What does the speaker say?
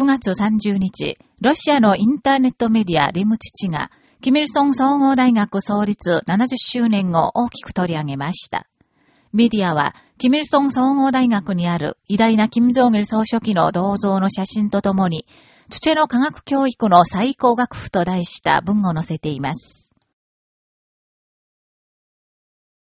9月30日、ロシアのインターネットメディアリムチチが、キミルソン総合大学創立70周年を大きく取り上げました。メディアは、キミルソン総合大学にある偉大なキム・ジョンル総書記の銅像の写真とともに、土の科学教育の最高学府と題した文を載せています。